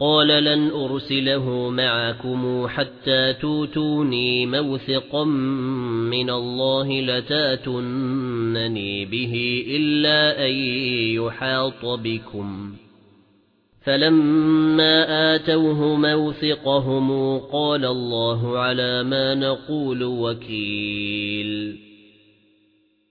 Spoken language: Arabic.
قال لن أرسله معكم حتى توتوني موثقا من الله لتاتنني به إلا أن يحاط بكم. فَلَمَّا آتَوْهُ مَوْثِقَهُمْ قَالَ اللَّهُ عَلَى مَا نَقُولُ وَكِيلٌ.